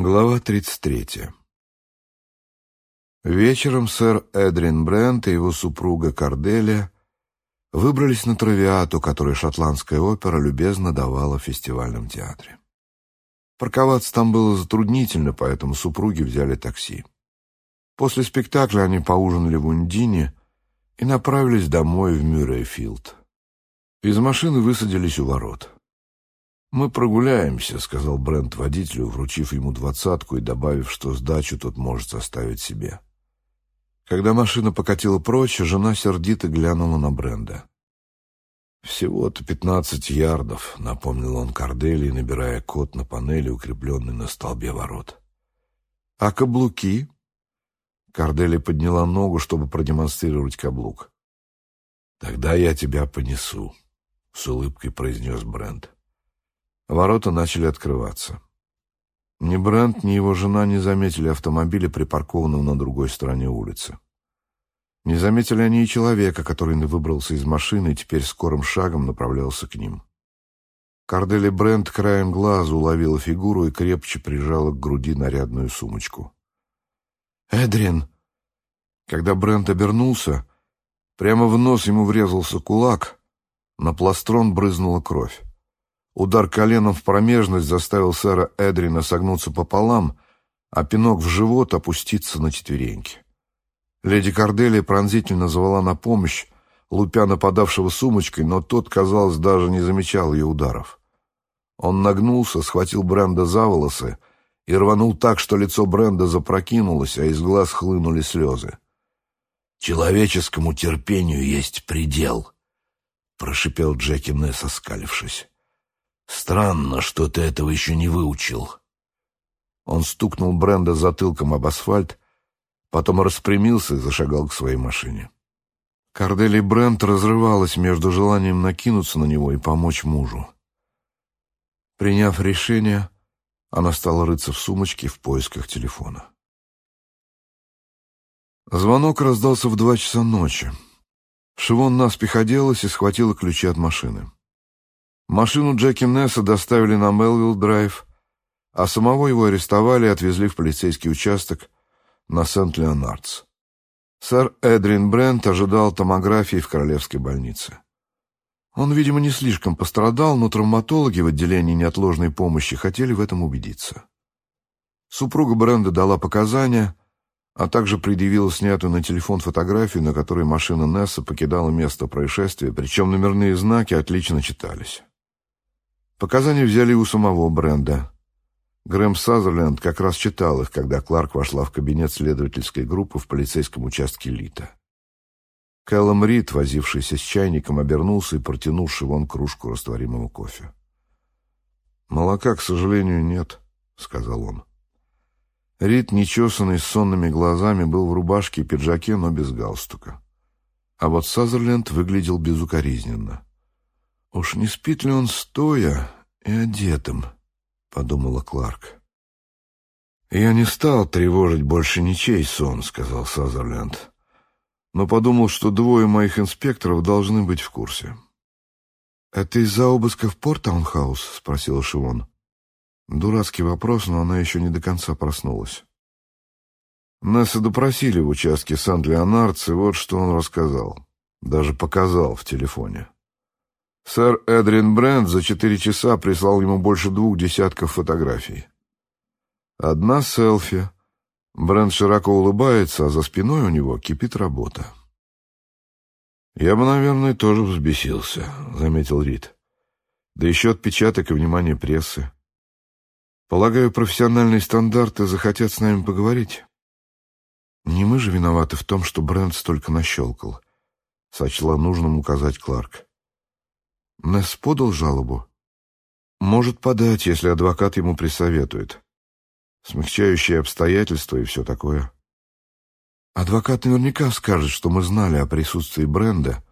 Глава 33. Вечером сэр Эдрин Брент и его супруга Корделия выбрались на травиату, которую шотландская опера любезно давала в фестивальном театре. Парковаться там было затруднительно, поэтому супруги взяли такси. После спектакля они поужинали в Ундине и направились домой в Мюррейфилд. Из машины высадились у ворот. «Мы прогуляемся», — сказал Брент водителю, вручив ему двадцатку и добавив, что сдачу тот может оставить себе. Когда машина покатила прочь, жена сердито глянула на Бренда. «Всего-то пятнадцать ярдов», — напомнил он Корделии, набирая код на панели, укрепленной на столбе ворот. «А каблуки?» Корделия подняла ногу, чтобы продемонстрировать каблук. «Тогда я тебя понесу», — с улыбкой произнес Брент. Ворота начали открываться. Ни Брент, ни его жена не заметили автомобиля, припаркованного на другой стороне улицы. Не заметили они и человека, который выбрался из машины и теперь скорым шагом направлялся к ним. Кардели Брент краем глаза уловила фигуру и крепче прижала к груди нарядную сумочку. «Эдрин!» Когда Брент обернулся, прямо в нос ему врезался кулак, на пластрон брызнула кровь. Удар коленом в промежность заставил сэра Эдрина согнуться пополам, а пинок в живот опуститься на четвереньки. Леди Корделия пронзительно звала на помощь, лупя нападавшего сумочкой, но тот, казалось, даже не замечал ее ударов. Он нагнулся, схватил Бренда за волосы и рванул так, что лицо Бренда запрокинулось, а из глаз хлынули слезы. «Человеческому терпению есть предел», — прошипел Джеки Несс, оскалившись. Странно, что ты этого еще не выучил. Он стукнул Бренда затылком об асфальт, потом распрямился и зашагал к своей машине. Кардели Брент разрывалась между желанием накинуться на него и помочь мужу. Приняв решение, она стала рыться в сумочке в поисках телефона. Звонок раздался в два часа ночи. Шивон наспех оделась и схватила ключи от машины. Машину Джеки Несса доставили на Мелвилл-драйв, а самого его арестовали и отвезли в полицейский участок на Сент-Леонардс. Сэр Эдрин Брент ожидал томографии в Королевской больнице. Он, видимо, не слишком пострадал, но травматологи в отделении неотложной помощи хотели в этом убедиться. Супруга Бренда дала показания, а также предъявила снятую на телефон фотографию, на которой машина Несса покидала место происшествия, причем номерные знаки отлично читались. Показания взяли у самого Бренда. Грэм Сазерленд как раз читал их, когда Кларк вошла в кабинет следовательской группы в полицейском участке Лита. Кэллом Рид, возившийся с чайником, обернулся и протянул Шивон кружку растворимого кофе. «Молока, к сожалению, нет», — сказал он. Рид, нечесанный, с сонными глазами, был в рубашке и пиджаке, но без галстука. А вот Сазерленд выглядел безукоризненно. «Уж не спит ли он стоя и одетым?» — подумала Кларк. «Я не стал тревожить больше ничей сон», — сказал Сазерленд, «но подумал, что двое моих инспекторов должны быть в курсе». «Это из-за обыска в Портаунхаус?» — спросила Шивон. Дурацкий вопрос, но она еще не до конца проснулась. Нас и допросили в участке Сан-Леонардс, и вот что он рассказал. Даже показал в телефоне. Сэр Эдрин Брент за четыре часа прислал ему больше двух десятков фотографий. Одна селфи. Брент широко улыбается, а за спиной у него кипит работа. «Я бы, наверное, тоже взбесился», — заметил Рид. «Да еще отпечаток и внимание прессы. Полагаю, профессиональные стандарты захотят с нами поговорить. Не мы же виноваты в том, что Брент столько нащелкал», — сочла нужным указать Кларк. Несс подал жалобу? Может подать, если адвокат ему присоветует. Смягчающие обстоятельства и все такое. Адвокат наверняка скажет, что мы знали о присутствии Бренда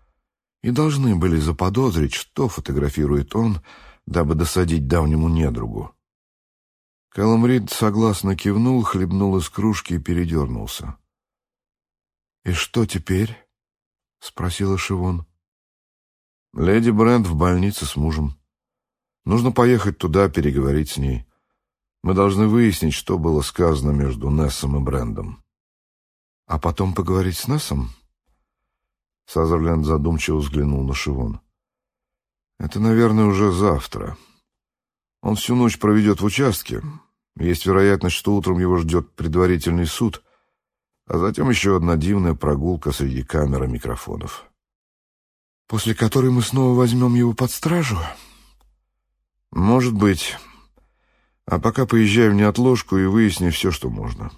и должны были заподозрить, что фотографирует он, дабы досадить давнему недругу. Кэллом Рид согласно кивнул, хлебнул из кружки и передернулся. «И что теперь?» — спросила Шивон. Леди Брент в больнице с мужем. Нужно поехать туда, переговорить с ней. Мы должны выяснить, что было сказано между Нессом и Брендом. А потом поговорить с Нессом? Сазерленд задумчиво взглянул на Шивон. Это, наверное, уже завтра. Он всю ночь проведет в участке. Есть вероятность, что утром его ждет предварительный суд, а затем еще одна дивная прогулка среди камер и микрофонов. После которой мы снова возьмем его под стражу? Может быть. А пока поезжай в неотложку и выясни все, что можно.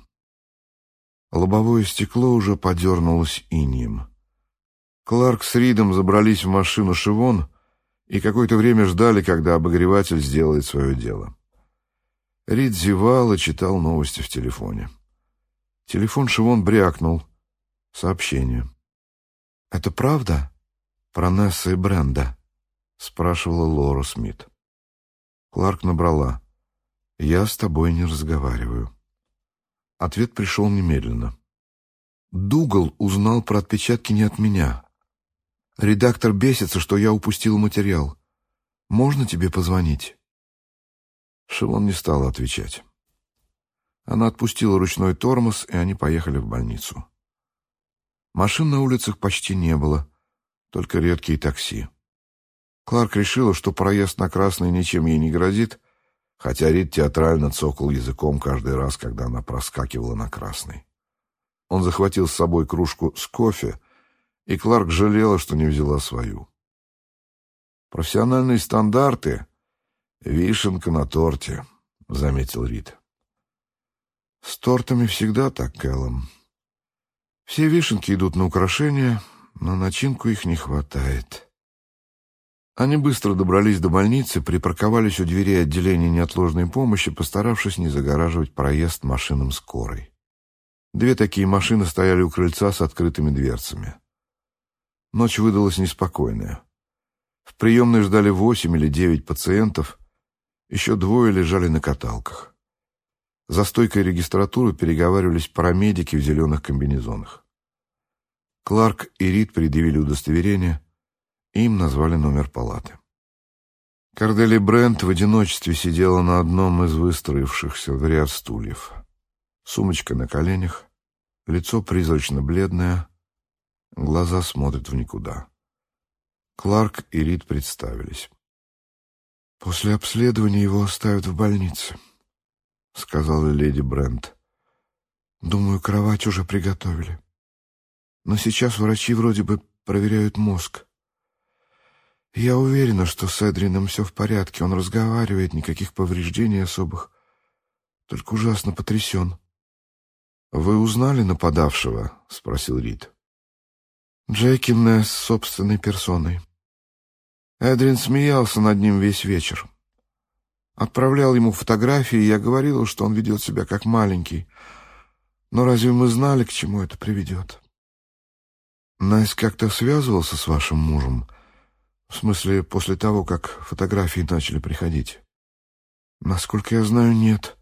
Лобовое стекло уже подернулось инием. Кларк с Ридом забрались в машину Шивон и какое-то время ждали, когда обогреватель сделает свое дело. Рид зевал и читал новости в телефоне. Телефон Шивон брякнул. Сообщение. «Это правда про Несса и Бренда?» — спрашивала Лора Смит. Кларк набрала. «Я с тобой не разговариваю». Ответ пришел немедленно. «Дугал узнал про отпечатки не от меня. Редактор бесится, что я упустил материал. Можно тебе позвонить?» Шивон не стала отвечать. Она отпустила ручной тормоз, и они поехали в больницу. Машин на улицах почти не было, только редкие такси. Кларк решила, что проезд на красный ничем ей не грозит, хотя Рид театрально цокал языком каждый раз, когда она проскакивала на красный. Он захватил с собой кружку с кофе, и Кларк жалела, что не взяла свою. «Профессиональные стандарты — вишенка на торте», — заметил Рид. «С тортами всегда так, Кэллом. Все вишенки идут на украшения, но начинку их не хватает». Они быстро добрались до больницы, припарковались у двери отделения неотложной помощи, постаравшись не загораживать проезд машинам скорой. Две такие машины стояли у крыльца с открытыми дверцами. Ночь выдалась неспокойная. В приемной ждали восемь или девять пациентов, еще двое лежали на каталках. За стойкой регистратуры переговаривались парамедики в зеленых комбинезонах. Кларк и Рид предъявили удостоверение — им назвали номер палаты. Кардели Брент в одиночестве сидела на одном из выстроившихся в ряд стульев. Сумочка на коленях, лицо призрачно бледное, глаза смотрят в никуда. Кларк и Рид представились. «После обследования его оставят в больнице», — сказала леди Брент. «Думаю, кровать уже приготовили. Но сейчас врачи вроде бы проверяют мозг. Я уверена, что с Эдрином все в порядке. Он разговаривает, никаких повреждений особых. Только ужасно потрясен. «Вы узнали нападавшего?» — спросил Рид. Джеки Несс собственной персоной. Эдрин смеялся над ним весь вечер. Отправлял ему фотографии, и я говорила, что он ведет себя как маленький. Но разве мы знали, к чему это приведет? Несс как-то связывался с вашим мужем — в смысле, после того, как фотографии начали приходить? Насколько я знаю, нет.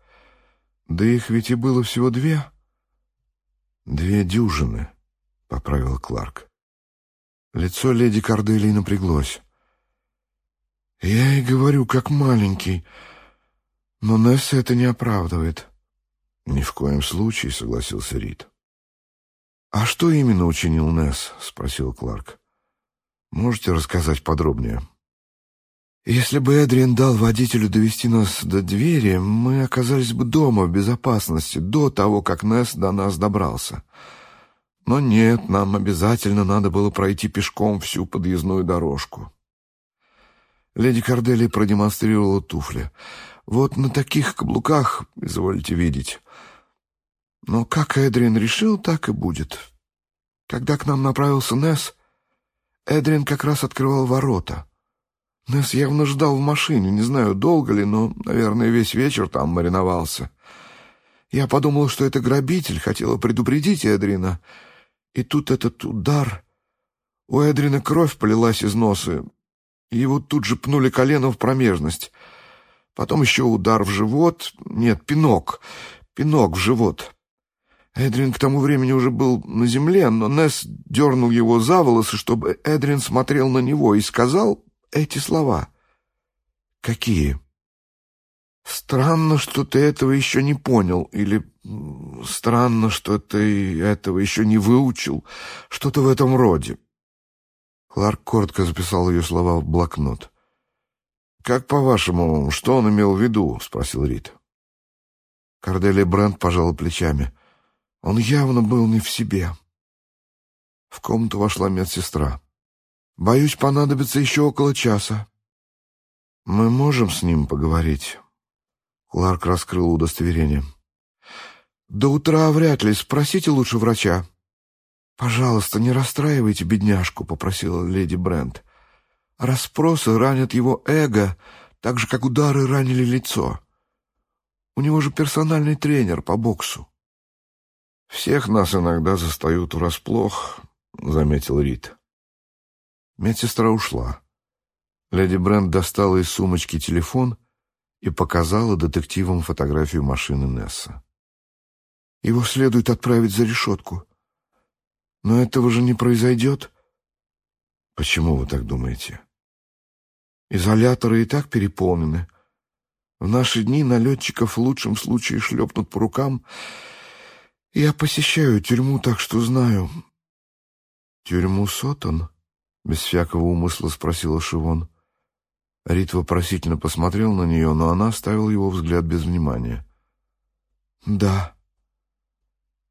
Да их ведь и было всего две. Две дюжины, — поправил Кларк. Лицо леди Корделии напряглось. Я и говорю, как маленький. Но Несса это не оправдывает. Ни в коем случае, — согласился Рид. «А что именно учинил Несс?» — спросил Кларк. Можете рассказать подробнее? Если бы Эдриан дал водителю довести нас до двери, мы оказались бы дома в безопасности до того, как Несс до нас добрался. Но нет, нам обязательно надо было пройти пешком всю подъездную дорожку. Леди Кордели продемонстрировала туфли. Вот на таких каблуках, изволите видеть. Но как Эдриан решил, так и будет. Когда к нам направился Несс, Эдрин как раз открывал ворота. Несс явно ждал в машине, не знаю, долго ли, но, наверное, весь вечер там мариновался. Я подумал, что это грабитель, хотела предупредить Эдрина. И тут этот удар... У Эдрина кровь полилась из носа, и его тут же пнули коленом в промежность. Потом еще удар в живот, нет, пинок, пинок в живот. Эдрин к тому времени уже был на земле, но Несс дернул его за волосы, чтобы Эдрин смотрел на него и сказал эти слова. «Какие?» Странно, что ты этого еще не понял, или странно, что ты этого еще не выучил, что-то в этом роде. Кларк коротко записал ее слова в блокнот. «Как по-вашему, что он имел в виду?» — спросил Рид. Корделия Брент пожала плечами. Он явно был не в себе. В комнату вошла медсестра. «Боюсь, понадобится еще около часа. Мы можем с ним поговорить?» Кларк раскрыл удостоверение. «До утра вряд ли. Спросите лучше врача». «Пожалуйста, не расстраивайте бедняжку», — попросила леди Брент. «Расспросы ранят его эго, так же, как удары ранили лицо. У него же персональный тренер по боксу». «Всех нас иногда застают врасплох», — заметил Рид. Медсестра ушла. Леди Брент достала из сумочки телефон и показала детективам фотографию машины Несса. «Его следует отправить за решетку. Но этого же не произойдет». «Почему вы так думаете?» «Изоляторы и так переполнены. В наши дни налетчиков в лучшем случае шлепнут по рукам. Я посещаю тюрьму, так что знаю». «Тюрьму Сотон?» — без всякого умысла спросила Шивон. Рит вопросительно посмотрел на нее, но она оставила его взгляд без внимания. «Да».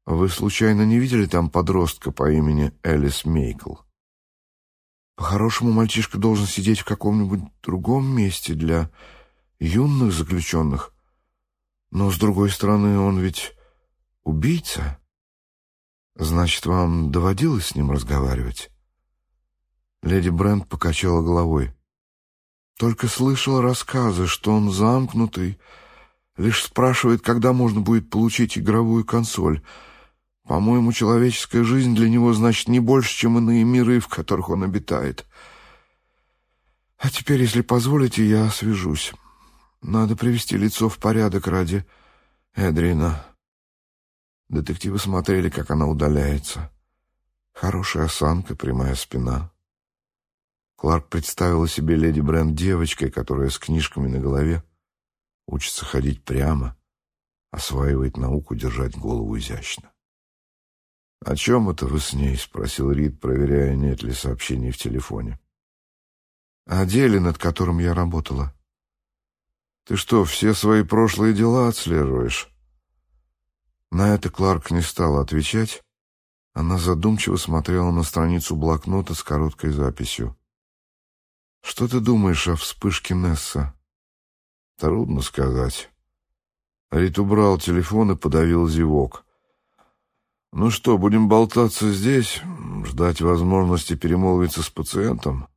«Вы случайно не видели там подростка по имени Элис Мейкл?» «По-хорошему, мальчишка должен сидеть в каком-нибудь другом месте для юных заключенных. Но, с другой стороны, он ведь убийца. Значит, вам доводилось с ним разговаривать?» Леди Брент покачала головой. Только слышал рассказы, что он замкнутый, лишь спрашивает, когда можно будет получить игровую консоль. По-моему, человеческая жизнь для него значит не больше, чем иные миры, в которых он обитает. А теперь, если позволите, я свяжусь. Надо привести лицо в порядок ради Эдрина. Детективы смотрели, как она удаляется. Хорошая осанка, прямая спина. Кларк представила себе леди Брент девочкой, которая с книжками на голове учится ходить прямо, осваивает науку держать голову изящно. «О чем это вы с ней?» — спросил Рид, проверяя, нет ли сообщений в телефоне. «О деле, над которым я работала». «Ты что, все свои прошлые дела отслеживаешь?» На это Кларк не стала отвечать. Она задумчиво смотрела на страницу блокнота с короткой записью. Что ты думаешь о вспышке Несса? Трудно сказать. Рит убрал телефон и подавил зевок. Ну что, будем болтаться здесь, ждать возможности перемолвиться с пациентом?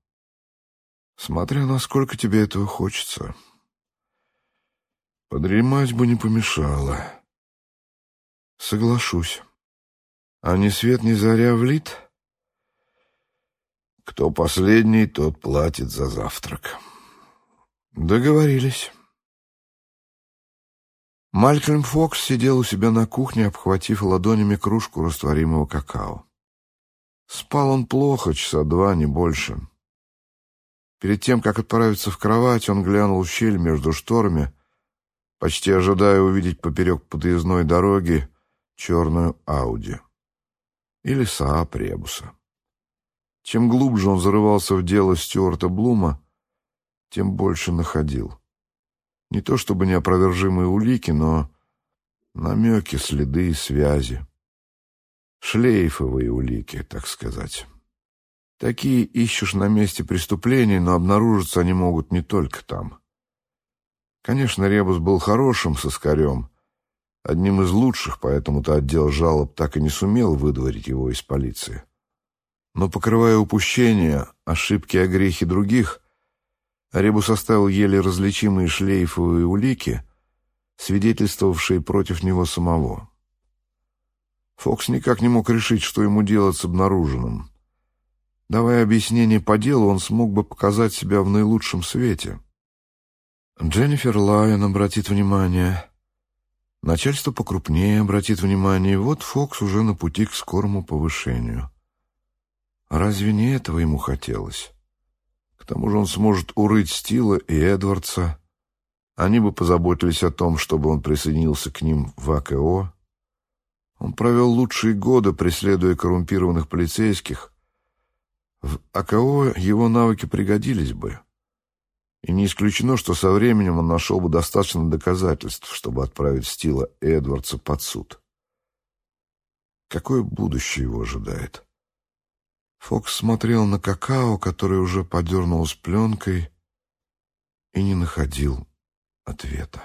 Смотря насколько тебе этого хочется. Подремать бы не помешало. Соглашусь. А ни свет ни заря влит? Кто последний, тот платит за завтрак. Договорились. Малькольм Фокс сидел у себя на кухне, обхватив ладонями кружку растворимого какао. Спал он плохо, часа два, не больше. Перед тем, как отправиться в кровать, он глянул в щель между шторами, почти ожидая увидеть поперек подъездной дороги черную Ауди или Саап Ребуса. Чем глубже он зарывался в дело Стюарта Блума, тем больше находил. Не то чтобы неопровержимые улики, но намеки, следы и связи. Шлейфовые улики, так сказать. Такие ищешь на месте преступления, но обнаружиться они могут не только там. Конечно, Ребус был хорошим соскарем, одним из лучших, поэтому-то отдел жалоб так и не сумел выдворить его из полиции. Но, покрывая упущения, ошибки о грехе других, Ребус оставил еле различимые шлейфовые улики, свидетельствовавшие против него самого. Фокс никак не мог решить, что ему делать с обнаруженным. Давая объяснение по делу, он смог бы показать себя в наилучшем свете. Дженнифер Лайон обратит внимание, начальство покрупнее обратит внимание, вот Фокс уже на пути к скорому повышению. Разве не этого ему хотелось? К тому же он сможет урыть Стила и Эдвардса, Они бы позаботились о том, чтобы он присоединился к ним в АКО. Он провел лучшие годы, преследуя коррумпированных полицейских. В АКО его навыки пригодились бы. И не исключено, что со временем он нашел бы достаточно доказательств, чтобы отправить Стила Эдвардса под суд. Какое будущее его ожидает? Фокс смотрел на какао, который уже подернулся пленкой, и не находил ответа.